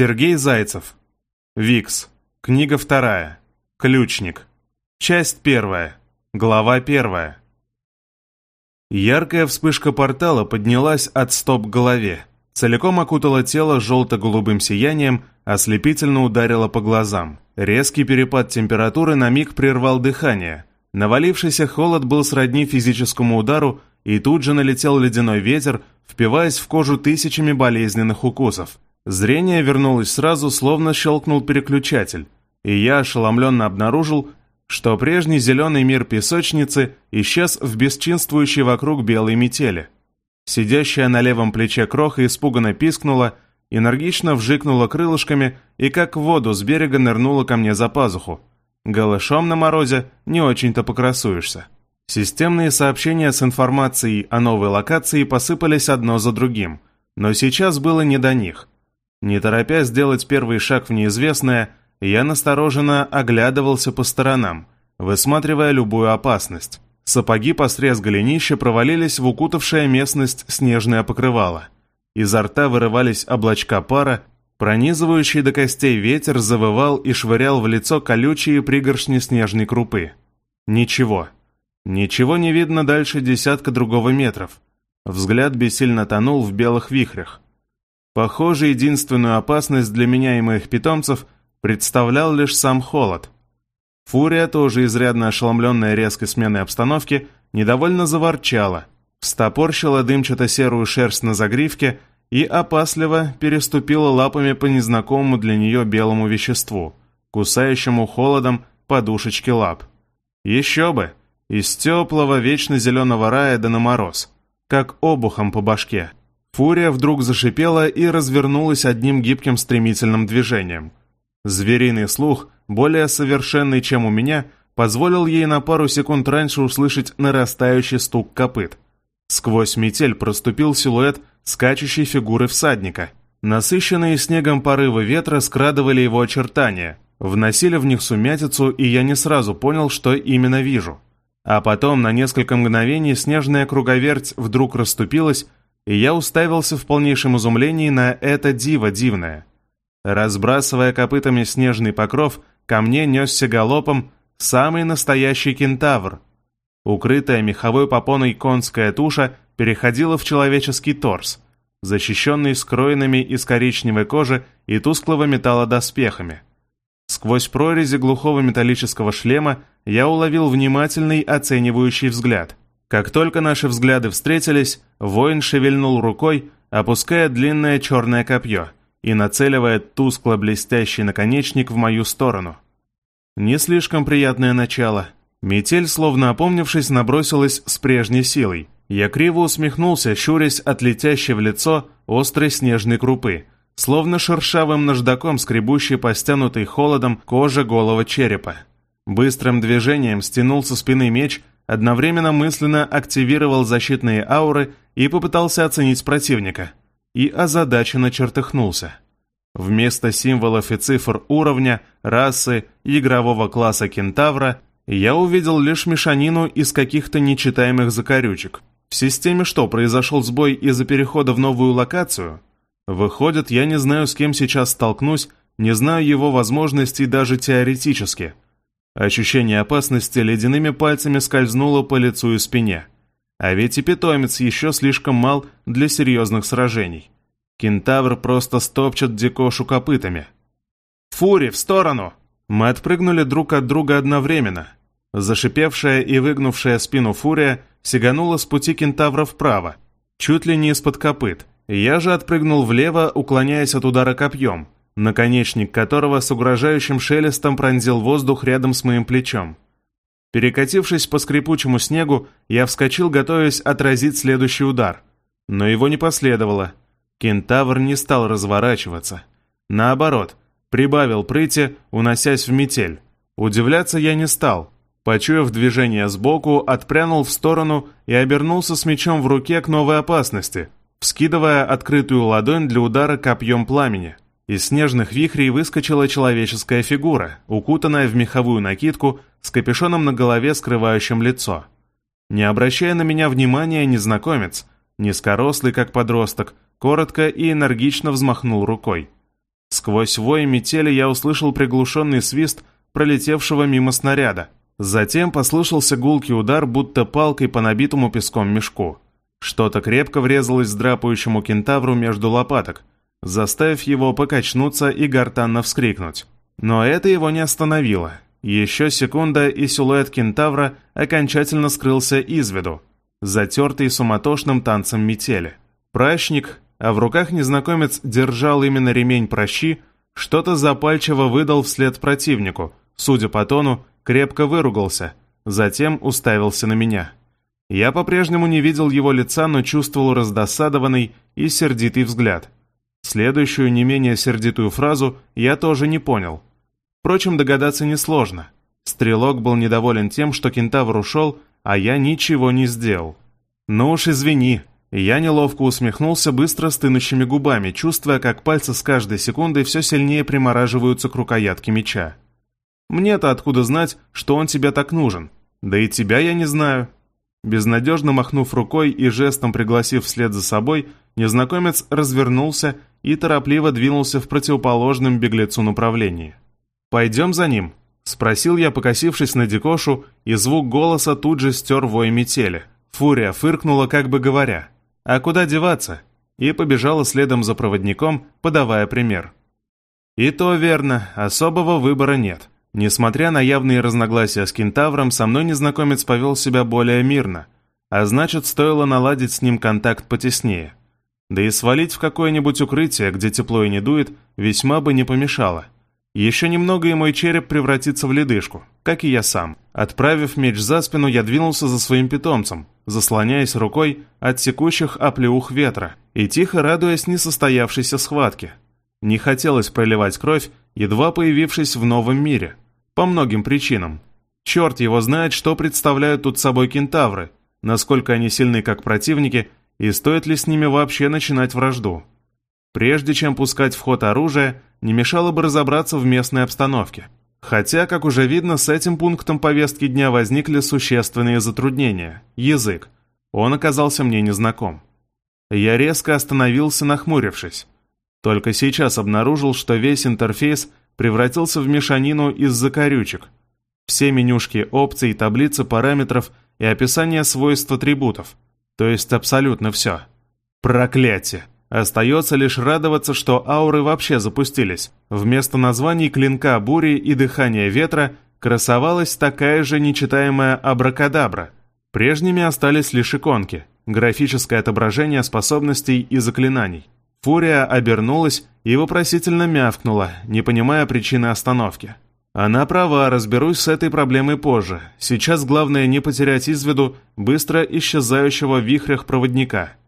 Сергей Зайцев. Викс. Книга вторая. Ключник. Часть первая. Глава первая. Яркая вспышка портала поднялась от стоп к голове. Целиком окутала тело желто-голубым сиянием, ослепительно ударила по глазам. Резкий перепад температуры на миг прервал дыхание. Навалившийся холод был сродни физическому удару, и тут же налетел ледяной ветер, впиваясь в кожу тысячами болезненных укусов. Зрение вернулось сразу, словно щелкнул переключатель, и я ошеломленно обнаружил, что прежний зеленый мир песочницы исчез в бесчинствующей вокруг белой метели. Сидящая на левом плече кроха испуганно пискнула, энергично вжикнула крылышками и как в воду с берега нырнула ко мне за пазуху. Голышом на морозе не очень-то покрасуешься. Системные сообщения с информацией о новой локации посыпались одно за другим, но сейчас было не до них. Не торопясь сделать первый шаг в неизвестное, я настороженно оглядывался по сторонам, высматривая любую опасность. Сапоги по срез голенища провалились в укутавшая местность снежное покрывало. Изо рта вырывались облачка пара, пронизывающий до костей ветер завывал и швырял в лицо колючие пригоршни снежной крупы. Ничего. Ничего не видно дальше десятка другого метров. Взгляд бессильно тонул в белых вихрях. Похоже, единственную опасность для меня и моих питомцев представлял лишь сам холод. Фурия, тоже изрядно ошеломленная резкой сменой обстановки, недовольно заворчала, встопорщила дымчато-серую шерсть на загривке и опасливо переступила лапами по незнакомому для нее белому веществу, кусающему холодом подушечки лап. Еще бы! Из теплого, вечно зеленого рая да на мороз, как обухом по башке. Фурия вдруг зашипела и развернулась одним гибким стремительным движением. Звериный слух, более совершенный, чем у меня, позволил ей на пару секунд раньше услышать нарастающий стук копыт. Сквозь метель проступил силуэт скачущей фигуры всадника. Насыщенные снегом порывы ветра скрадывали его очертания, вносили в них сумятицу, и я не сразу понял, что именно вижу. А потом на несколько мгновений снежная круговерть вдруг расступилась, и я уставился в полнейшем изумлении на это диво дивное. Разбрасывая копытами снежный покров, ко мне несся галопом самый настоящий кентавр. Укрытая меховой попоной конская туша переходила в человеческий торс, защищенный скроенными из коричневой кожи и тусклого металла доспехами. Сквозь прорези глухого металлического шлема я уловил внимательный оценивающий взгляд. Как только наши взгляды встретились, воин шевельнул рукой, опуская длинное черное копье и нацеливая тускло-блестящий наконечник в мою сторону. Не слишком приятное начало. Метель, словно опомнившись, набросилась с прежней силой. Я криво усмехнулся, щурясь от летящей в лицо острой снежной крупы, словно шершавым наждаком, скребущей по стянутой холодом кожа голого черепа. Быстрым движением стянул со спины меч одновременно мысленно активировал защитные ауры и попытался оценить противника. И озадаченно чертыхнулся. Вместо символов и цифр уровня, расы игрового класса кентавра я увидел лишь мешанину из каких-то нечитаемых закорючек. В системе что, произошел сбой из-за перехода в новую локацию? Выходит, я не знаю, с кем сейчас столкнусь, не знаю его возможностей даже теоретически – Ощущение опасности ледяными пальцами скользнуло по лицу и спине. А ведь и питомец еще слишком мал для серьезных сражений. Кентавр просто стопчет Дикошу копытами. «Фури, в сторону!» Мы отпрыгнули друг от друга одновременно. Зашипевшая и выгнувшая спину фурия сиганула с пути кентавра вправо, чуть ли не из-под копыт. Я же отпрыгнул влево, уклоняясь от удара копьем – наконечник которого с угрожающим шелестом пронзил воздух рядом с моим плечом. Перекатившись по скрипучему снегу, я вскочил, готовясь отразить следующий удар. Но его не последовало. Кентавр не стал разворачиваться. Наоборот, прибавил прыти, уносясь в метель. Удивляться я не стал. Почуяв движение сбоку, отпрянул в сторону и обернулся с мечом в руке к новой опасности, вскидывая открытую ладонь для удара копьем пламени. Из снежных вихрей выскочила человеческая фигура, укутанная в меховую накидку с капюшоном на голове, скрывающим лицо. Не обращая на меня внимания, незнакомец, низкорослый как подросток, коротко и энергично взмахнул рукой. Сквозь вой метели я услышал приглушенный свист пролетевшего мимо снаряда. Затем послышался гулкий удар, будто палкой по набитому песком мешку. Что-то крепко врезалось драпающему кентавру между лопаток, заставив его покачнуться и гортанно вскрикнуть. Но это его не остановило. Еще секунда, и силуэт кентавра окончательно скрылся из виду, затертый суматошным танцем метели. Прачник, а в руках незнакомец держал именно ремень прощи, что-то запальчиво выдал вслед противнику, судя по тону, крепко выругался, затем уставился на меня. Я по-прежнему не видел его лица, но чувствовал раздосадованный и сердитый взгляд. Следующую не менее сердитую фразу я тоже не понял. Впрочем, догадаться несложно. Стрелок был недоволен тем, что кентавр ушел, а я ничего не сделал. «Ну уж извини», я неловко усмехнулся быстро стынущими губами, чувствуя, как пальцы с каждой секундой все сильнее примораживаются к рукоятке меча. «Мне-то откуда знать, что он тебе так нужен? Да и тебя я не знаю». Безнадежно махнув рукой и жестом пригласив вслед за собой, незнакомец развернулся и торопливо двинулся в противоположном беглецу направлении. «Пойдем за ним?» — спросил я, покосившись на Дикошу, и звук голоса тут же стер вой метели. Фурия фыркнула, как бы говоря, «А куда деваться?» и побежала следом за проводником, подавая пример. И то верно, особого выбора нет. Несмотря на явные разногласия с кентавром, со мной незнакомец повел себя более мирно, а значит, стоило наладить с ним контакт потеснее. Да и свалить в какое-нибудь укрытие, где тепло и не дует, весьма бы не помешало. Еще немного, и мой череп превратится в ледышку, как и я сам. Отправив меч за спину, я двинулся за своим питомцем, заслоняясь рукой от секущих оплеух ветра и тихо радуясь несостоявшейся схватке. Не хотелось проливать кровь, едва появившись в новом мире. По многим причинам. Черт его знает, что представляют тут собой кентавры, насколько они сильны как противники, и стоит ли с ними вообще начинать вражду. Прежде чем пускать в ход оружие, не мешало бы разобраться в местной обстановке. Хотя, как уже видно, с этим пунктом повестки дня возникли существенные затруднения. Язык. Он оказался мне незнаком. Я резко остановился, нахмурившись. Только сейчас обнаружил, что весь интерфейс превратился в мешанину из закорючек. Все менюшки опций, таблицы параметров и описание свойств атрибутов. То есть абсолютно все. Проклятие! Остается лишь радоваться, что ауры вообще запустились. Вместо названий клинка бури и дыхания ветра красовалась такая же нечитаемая абракадабра. Прежними остались лишь иконки, графическое отображение способностей и заклинаний. Фурия обернулась и вопросительно мявкнула, не понимая причины остановки. Она права, разберусь с этой проблемой позже. Сейчас главное не потерять из виду быстро исчезающего в вихрях проводника –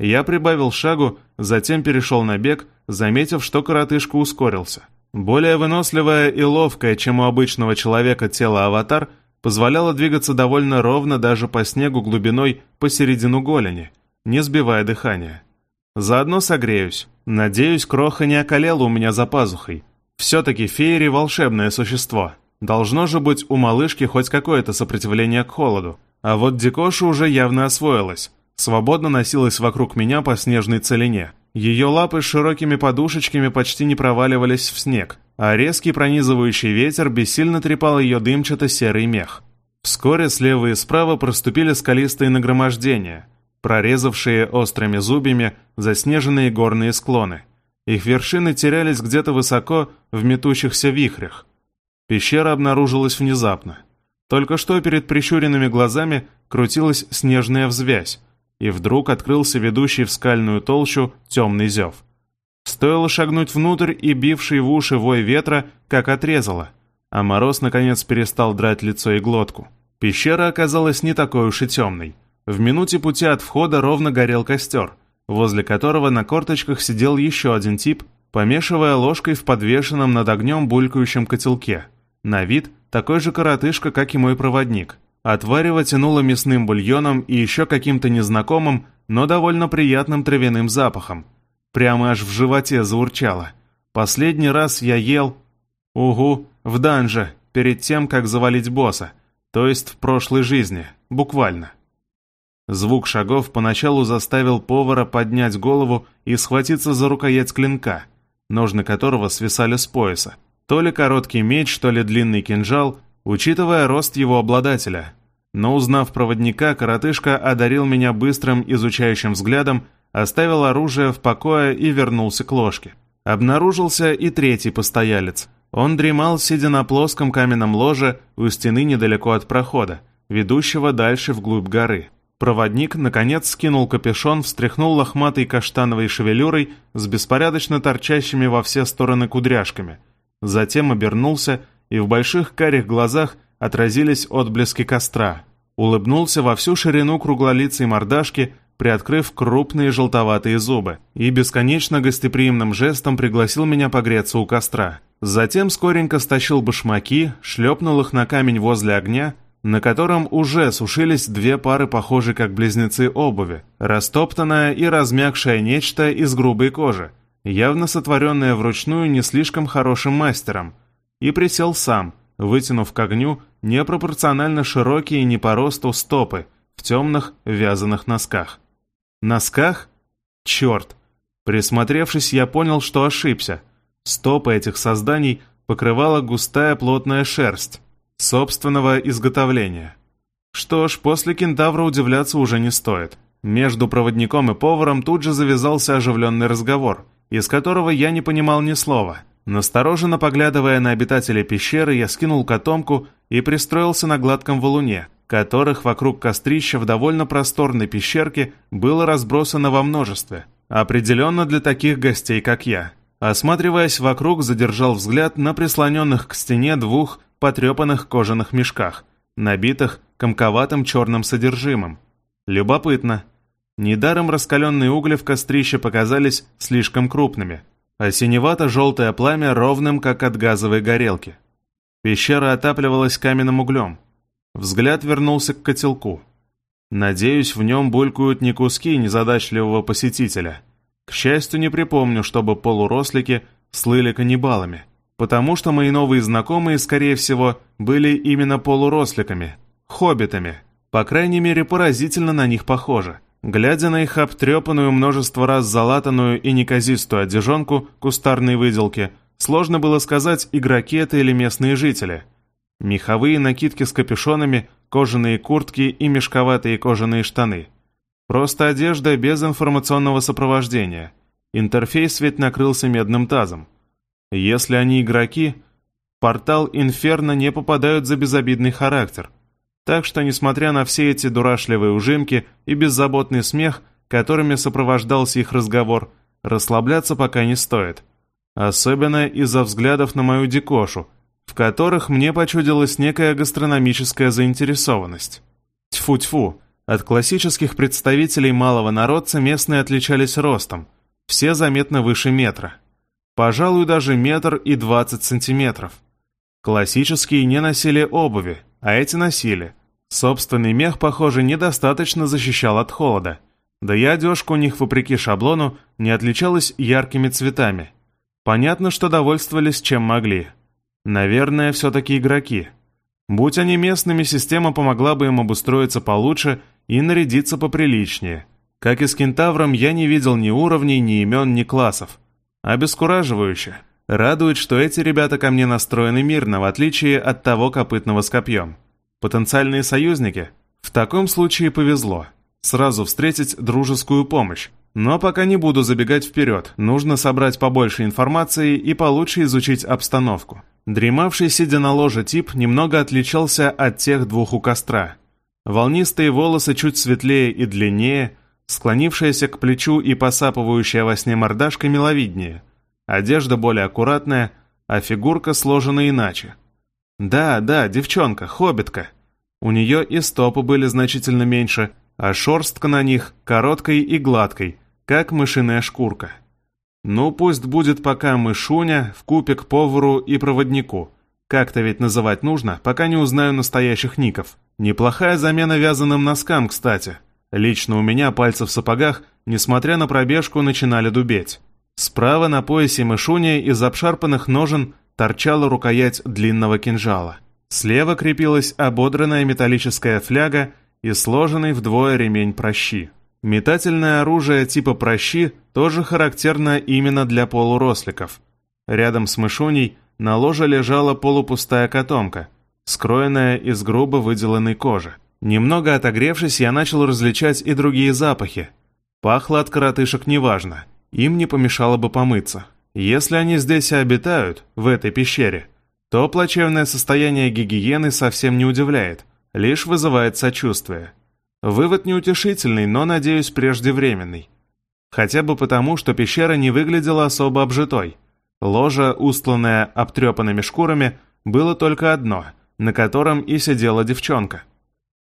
я прибавил шагу, затем перешел на бег, заметив, что коротышка ускорился. Более выносливая и ловкая, чем у обычного человека тело аватар, позволяло двигаться довольно ровно даже по снегу глубиной посередину голени, не сбивая дыхания. Заодно согреюсь. Надеюсь, кроха не околела у меня за пазухой. Все-таки феери — волшебное существо. Должно же быть у малышки хоть какое-то сопротивление к холоду. А вот Дикоша уже явно освоилась свободно носилась вокруг меня по снежной целине. Ее лапы с широкими подушечками почти не проваливались в снег, а резкий пронизывающий ветер бессильно трепал ее дымчато-серый мех. Вскоре слева и справа проступили скалистые нагромождения, прорезавшие острыми зубьями заснеженные горные склоны. Их вершины терялись где-то высоко в метущихся вихрях. Пещера обнаружилась внезапно. Только что перед прищуренными глазами крутилась снежная взвязь, и вдруг открылся ведущий в скальную толщу темный зев. Стоило шагнуть внутрь, и бивший в уши вой ветра как отрезало, а мороз наконец перестал драть лицо и глотку. Пещера оказалась не такой уж и темной. В минуте пути от входа ровно горел костер, возле которого на корточках сидел еще один тип, помешивая ложкой в подвешенном над огнем булькающем котелке. На вид такой же коротышка, как и мой проводник – от варева тянуло мясным бульоном и еще каким-то незнакомым, но довольно приятным травяным запахом. Прямо аж в животе заурчало. Последний раз я ел... Угу, в данже, перед тем, как завалить босса. То есть в прошлой жизни, буквально. Звук шагов поначалу заставил повара поднять голову и схватиться за рукоять клинка. ножны которого свисали с пояса. То ли короткий меч, то ли длинный кинжал, учитывая рост его обладателя. Но узнав проводника, коротышка одарил меня быстрым изучающим взглядом, оставил оружие в покое и вернулся к ложке. Обнаружился и третий постоялец. Он дремал, сидя на плоском каменном ложе у стены недалеко от прохода, ведущего дальше вглубь горы. Проводник, наконец, скинул капюшон, встряхнул лохматой каштановой шевелюрой с беспорядочно торчащими во все стороны кудряшками. Затем обернулся, и в больших карих глазах отразились отблески костра. Улыбнулся во всю ширину круглолицей мордашки, приоткрыв крупные желтоватые зубы, и бесконечно гостеприимным жестом пригласил меня погреться у костра. Затем скоренько стащил башмаки, шлепнул их на камень возле огня, на котором уже сушились две пары похожей как близнецы обуви, растоптанное и размягшее нечто из грубой кожи, явно сотворенное вручную не слишком хорошим мастером, и присел сам, вытянув к огню непропорционально широкие не по росту стопы в темных вязаных носках. Носках? Черт! Присмотревшись, я понял, что ошибся. Стопы этих созданий покрывала густая плотная шерсть, собственного изготовления. Что ж, после кентавра удивляться уже не стоит. Между проводником и поваром тут же завязался оживленный разговор, из которого я не понимал ни слова. Настороженно поглядывая на обитателей пещеры, я скинул котомку и пристроился на гладком валуне, которых вокруг кострища в довольно просторной пещерке было разбросано во множестве. Определенно для таких гостей, как я. Осматриваясь вокруг, задержал взгляд на прислоненных к стене двух потрепанных кожаных мешках, набитых комковатым черным содержимым. Любопытно. Недаром раскаленные угли в кострище показались слишком крупными, а синевато-желтое пламя ровным, как от газовой горелки. Пещера отапливалась каменным углем. Взгляд вернулся к котелку. Надеюсь, в нем булькают не куски незадачливого посетителя. К счастью, не припомню, чтобы полурослики слыли каннибалами, потому что мои новые знакомые, скорее всего, были именно полуросликами, хоббитами. По крайней мере, поразительно на них похоже. Глядя на их обтрепанную множество раз залатанную и неказистую одежонку кустарной выделки, сложно было сказать, игроки это или местные жители – Меховые накидки с капюшонами, кожаные куртки и мешковатые кожаные штаны. Просто одежда без информационного сопровождения. Интерфейс ведь накрылся медным тазом. Если они игроки, портал Инферно не попадают за безобидный характер. Так что, несмотря на все эти дурашливые ужимки и беззаботный смех, которыми сопровождался их разговор, расслабляться пока не стоит. Особенно из-за взглядов на мою дикошу – в которых мне почудилась некая гастрономическая заинтересованность. Тьфу-тьфу, от классических представителей малого народца местные отличались ростом, все заметно выше метра. Пожалуй, даже метр и двадцать сантиметров. Классические не носили обуви, а эти носили. Собственный мех, похоже, недостаточно защищал от холода. Да и одежка у них, вопреки шаблону, не отличалась яркими цветами. Понятно, что довольствовались чем могли – Наверное, все-таки игроки. Будь они местными, система помогла бы им обустроиться получше и нарядиться поприличнее. Как и с кентавром, я не видел ни уровней, ни имен, ни классов. Обескураживающе. Радует, что эти ребята ко мне настроены мирно, в отличие от того копытного с копьем. Потенциальные союзники? В таком случае повезло. Сразу встретить дружескую помощь. Но пока не буду забегать вперед, нужно собрать побольше информации и получше изучить обстановку. Дремавший, сидя на ложе тип, немного отличался от тех двух у костра. Волнистые волосы чуть светлее и длиннее, склонившаяся к плечу и посапывающая во сне мордашка миловиднее. Одежда более аккуратная, а фигурка сложена иначе. Да, да, девчонка, хоббитка. У нее и стопы были значительно меньше, а шерстка на них короткой и гладкой, как мышиная шкурка. Ну, пусть будет пока мышуня, в купе к повару и проводнику. Как-то ведь называть нужно, пока не узнаю настоящих ников. Неплохая замена вязаным носкам, кстати. Лично у меня пальцы в сапогах, несмотря на пробежку, начинали дубеть. Справа на поясе мышуня из обшарпанных ножен торчала рукоять длинного кинжала. Слева крепилась ободранная металлическая фляга и сложенный вдвое ремень прощи. Метательное оружие типа прощи тоже характерно именно для полуросликов. Рядом с мышуней на ложе лежала полупустая котомка, скроенная из грубо выделанной кожи. Немного отогревшись, я начал различать и другие запахи. Пахло от коротышек неважно, им не помешало бы помыться. Если они здесь и обитают, в этой пещере, то плачевное состояние гигиены совсем не удивляет, лишь вызывает сочувствие. Вывод неутешительный, но, надеюсь, преждевременный. Хотя бы потому, что пещера не выглядела особо обжитой. Ложа, устланная обтрепанными шкурами, было только одно, на котором и сидела девчонка.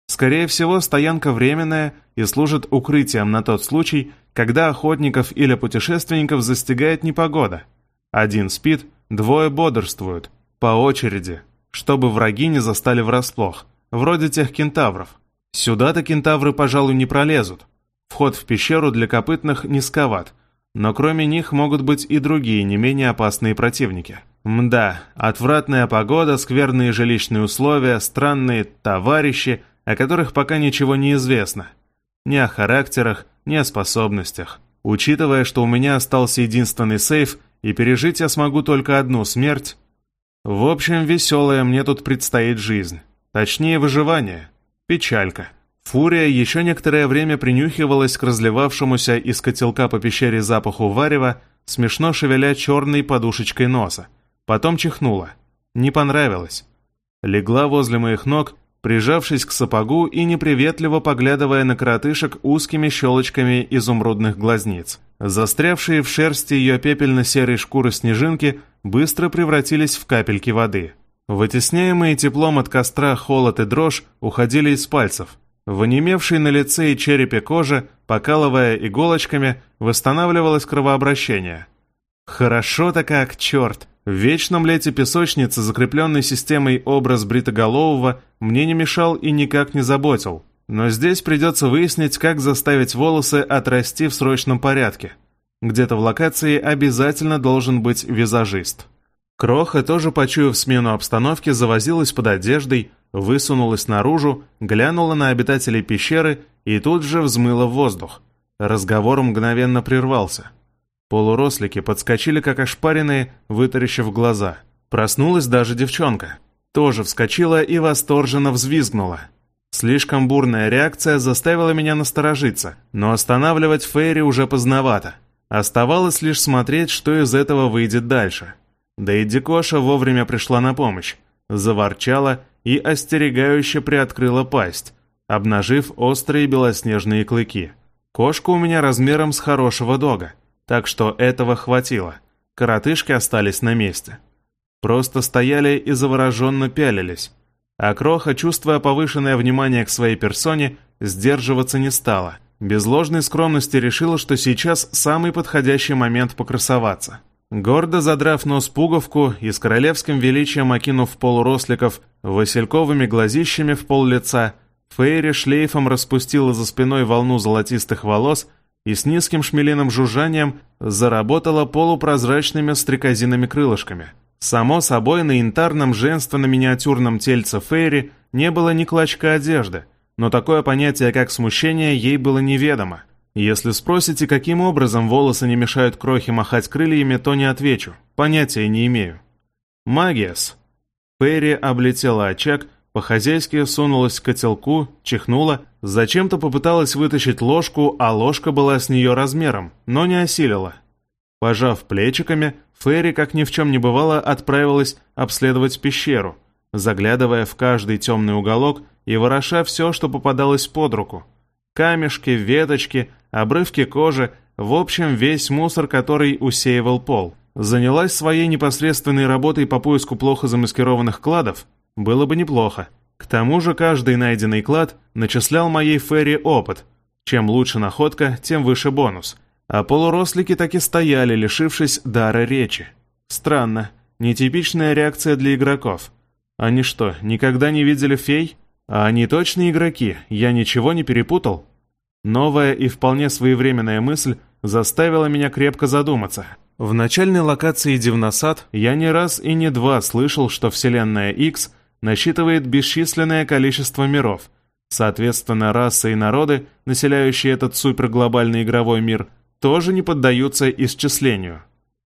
Скорее всего, стоянка временная и служит укрытием на тот случай, когда охотников или путешественников застигает непогода. Один спит, двое бодрствуют, по очереди, чтобы враги не застали врасплох, вроде тех кентавров. Сюда-то кентавры, пожалуй, не пролезут. Вход в пещеру для копытных низковат, но кроме них могут быть и другие не менее опасные противники. Мда, отвратная погода, скверные жилищные условия, странные товарищи, о которых пока ничего не известно. Ни о характерах, ни о способностях. Учитывая, что у меня остался единственный сейф, и пережить я смогу только одну смерть, в общем, веселая мне тут предстоит жизнь. Точнее, выживание. Печалька. Фурия еще некоторое время принюхивалась к разливавшемуся из котелка по пещере запаху варева, смешно шевеля черной подушечкой носа. Потом чихнула. Не понравилось. Легла возле моих ног, прижавшись к сапогу и неприветливо поглядывая на коротышек узкими щелочками изумрудных глазниц. Застрявшие в шерсти ее пепельно-серой шкуры снежинки быстро превратились в капельки воды. Вытесняемые теплом от костра холод и дрожь уходили из пальцев. В онемевшей на лице и черепе кожи, покалывая иголочками, восстанавливалось кровообращение. Хорошо-то как, черт! В вечном лете песочницы, закрепленной системой образ бритоголового, мне не мешал и никак не заботил. Но здесь придется выяснить, как заставить волосы отрасти в срочном порядке. Где-то в локации обязательно должен быть визажист. Кроха, тоже почуяв смену обстановки, завозилась под одеждой, высунулась наружу, глянула на обитателей пещеры и тут же взмыла в воздух. Разговор мгновенно прервался. Полурослики подскочили как ошпаренные, вытаращив глаза. Проснулась даже девчонка. Тоже вскочила и восторженно взвизгнула. Слишком бурная реакция заставила меня насторожиться, но останавливать Фейри уже поздновато. Оставалось лишь смотреть, что из этого выйдет дальше. Да и Дикоша вовремя пришла на помощь, заворчала и остерегающе приоткрыла пасть, обнажив острые белоснежные клыки. Кошка у меня размером с хорошего дога, так что этого хватило. Коротышки остались на месте. Просто стояли и завороженно пялились. А Кроха, чувствуя повышенное внимание к своей персоне, сдерживаться не стала. Без ложной скромности решила, что сейчас самый подходящий момент покрасоваться. Гордо задрав нос пуговку и с королевским величием окинув полуросликов васильковыми глазищами в пол лица, Фейри шлейфом распустила за спиной волну золотистых волос и с низким шмелиным жужжанием заработала полупрозрачными стрекозиными крылышками. Само собой, на янтарном женственно-миниатюрном тельце Фейри не было ни клочка одежды, но такое понятие, как смущение, ей было неведомо. Если спросите, каким образом волосы не мешают крохе махать крыльями, то не отвечу. Понятия не имею. Магиас. Перри облетела очаг, по-хозяйски сунулась к котелку, чихнула, зачем-то попыталась вытащить ложку, а ложка была с нее размером, но не осилила. Пожав плечиками, Ферри, как ни в чем не бывало, отправилась обследовать пещеру, заглядывая в каждый темный уголок и вороша все, что попадалось под руку. Камешки, веточки, обрывки кожи, в общем, весь мусор, который усеивал пол. Занялась своей непосредственной работой по поиску плохо замаскированных кладов? Было бы неплохо. К тому же каждый найденный клад начислял моей Ферри опыт. Чем лучше находка, тем выше бонус. А полурослики так и стояли, лишившись дара речи. Странно, нетипичная реакция для игроков. Они что, никогда не видели фей? А они точно игроки, я ничего не перепутал? Новая и вполне своевременная мысль заставила меня крепко задуматься. В начальной локации Дивносад я не раз и не два слышал, что Вселенная X насчитывает бесчисленное количество миров, Соответственно, расы и народы, населяющие этот суперглобальный игровой мир, тоже не поддаются исчислению.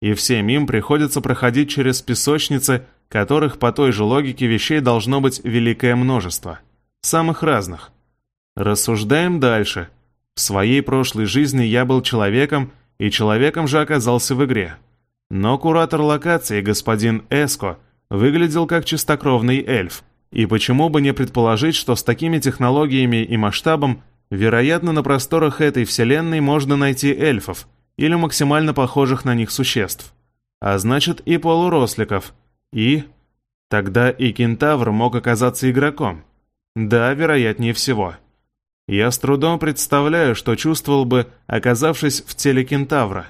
И всем им приходится проходить через песочницы, которых по той же логике вещей должно быть великое множество. Самых разных. Рассуждаем дальше. В своей прошлой жизни я был человеком, и человеком же оказался в игре. Но куратор локации, господин Эско, выглядел как чистокровный эльф. И почему бы не предположить, что с такими технологиями и масштабом, вероятно, на просторах этой вселенной можно найти эльфов или максимально похожих на них существ. А значит и полуросликов. И... Тогда и кентавр мог оказаться игроком. Да, вероятнее всего. Я с трудом представляю, что чувствовал бы, оказавшись в теле кентавра.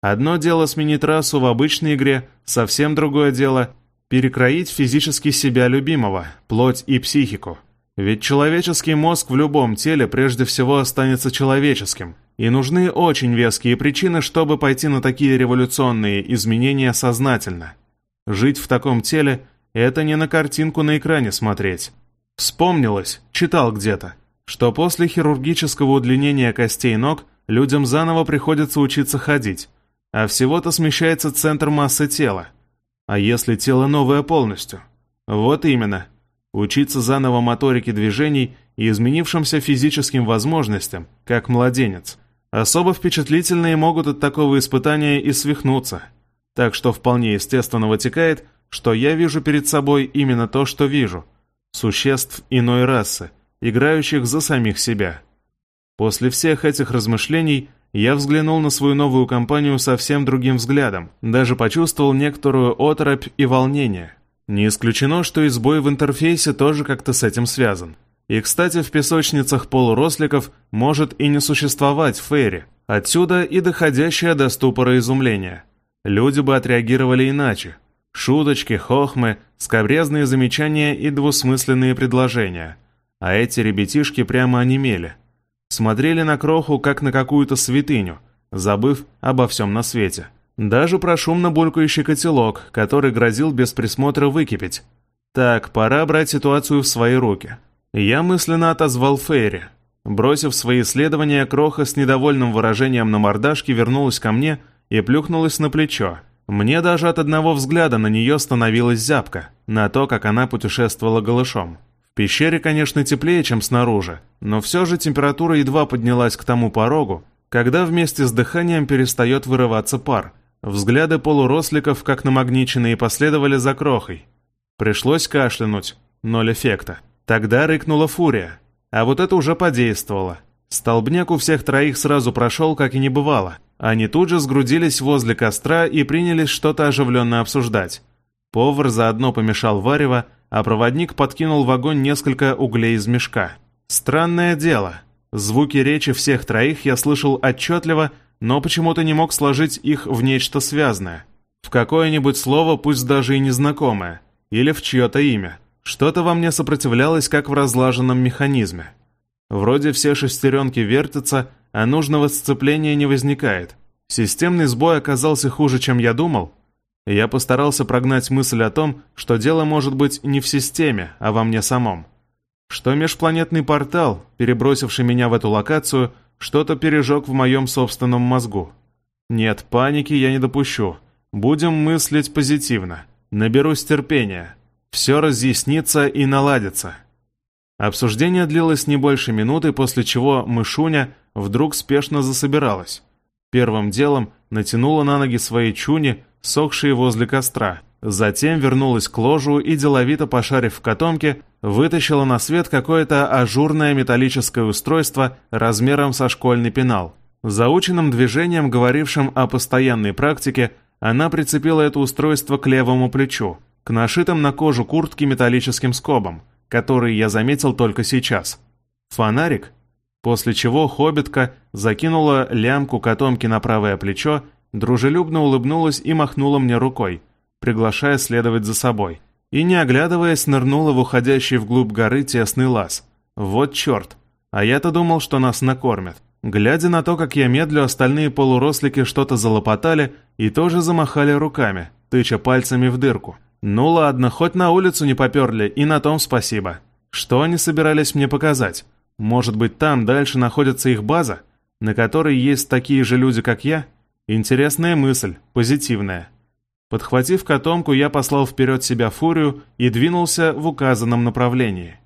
Одно дело сменить расу в обычной игре, совсем другое дело – перекроить физически себя любимого, плоть и психику. Ведь человеческий мозг в любом теле прежде всего останется человеческим, и нужны очень веские причины, чтобы пойти на такие революционные изменения сознательно. Жить в таком теле – это не на картинку на экране смотреть. Вспомнилось, читал где-то, что после хирургического удлинения костей ног людям заново приходится учиться ходить, а всего-то смещается центр массы тела. А если тело новое полностью? Вот именно. Учиться заново моторике движений и изменившимся физическим возможностям, как младенец. Особо впечатлительные могут от такого испытания и свихнуться. Так что вполне естественно вытекает, что я вижу перед собой именно то, что вижу. Существ иной расы, играющих за самих себя. После всех этих размышлений я взглянул на свою новую компанию совсем другим взглядом, даже почувствовал некоторую оторопь и волнение. Не исключено, что и сбой в интерфейсе тоже как-то с этим связан. И, кстати, в песочницах полуросликов может и не существовать фейри. Отсюда и доходящее до ступора изумления. Люди бы отреагировали иначе. Шуточки, хохмы, скобрезные замечания и двусмысленные предложения. А эти ребятишки прямо онемели – Смотрели на кроху, как на какую-то святыню, забыв обо всем на свете. Даже про шумно булькающий котелок, который грозил без присмотра выкипеть. Так, пора брать ситуацию в свои руки. Я мысленно отозвал Фейри. Бросив свои исследования, Кроха с недовольным выражением на мордашке вернулась ко мне и плюхнулась на плечо. Мне даже от одного взгляда на нее становилась зябко, на то, как она путешествовала голышом пещере, конечно, теплее, чем снаружи, но все же температура едва поднялась к тому порогу, когда вместе с дыханием перестает вырываться пар. Взгляды полуросликов, как намагниченные, последовали за крохой. Пришлось кашлянуть, ноль эффекта. Тогда рыкнула фурия. А вот это уже подействовало. Столбняк у всех троих сразу прошел, как и не бывало. Они тут же сгрудились возле костра и принялись что-то оживленно обсуждать. Повар заодно помешал варево, а проводник подкинул в огонь несколько углей из мешка. Странное дело. Звуки речи всех троих я слышал отчетливо, но почему-то не мог сложить их в нечто связанное. В какое-нибудь слово, пусть даже и незнакомое. Или в чье-то имя. Что-то во мне сопротивлялось, как в разлаженном механизме. Вроде все шестеренки вертятся, а нужного сцепления не возникает. Системный сбой оказался хуже, чем я думал, я постарался прогнать мысль о том, что дело может быть не в системе, а во мне самом. Что межпланетный портал, перебросивший меня в эту локацию, что-то пережег в моем собственном мозгу. Нет, паники я не допущу. Будем мыслить позитивно. Наберусь терпения. Все разъяснится и наладится. Обсуждение длилось не больше минуты, после чего мышуня вдруг спешно засобиралась. Первым делом натянула на ноги свои чуни, сохшие возле костра. Затем вернулась к ложу и, деловито пошарив в котомке, вытащила на свет какое-то ажурное металлическое устройство размером со школьный пенал. Заученным движением, говорившим о постоянной практике, она прицепила это устройство к левому плечу, к нашитым на кожу куртки металлическим скобам, которые я заметил только сейчас. Фонарик? После чего хоббитка закинула лямку котомки на правое плечо дружелюбно улыбнулась и махнула мне рукой, приглашая следовать за собой. И, не оглядываясь, нырнула в уходящий вглубь горы тесный лаз. Вот черт! А я-то думал, что нас накормят. Глядя на то, как я медлю, остальные полурослики что-то залопотали и тоже замахали руками, тыча пальцами в дырку. Ну ладно, хоть на улицу не поперли, и на том спасибо. Что они собирались мне показать? Может быть, там дальше находится их база, на которой есть такие же люди, как я? Интересная мысль, позитивная. Подхватив котомку, я послал вперед себя фурию и двинулся в указанном направлении.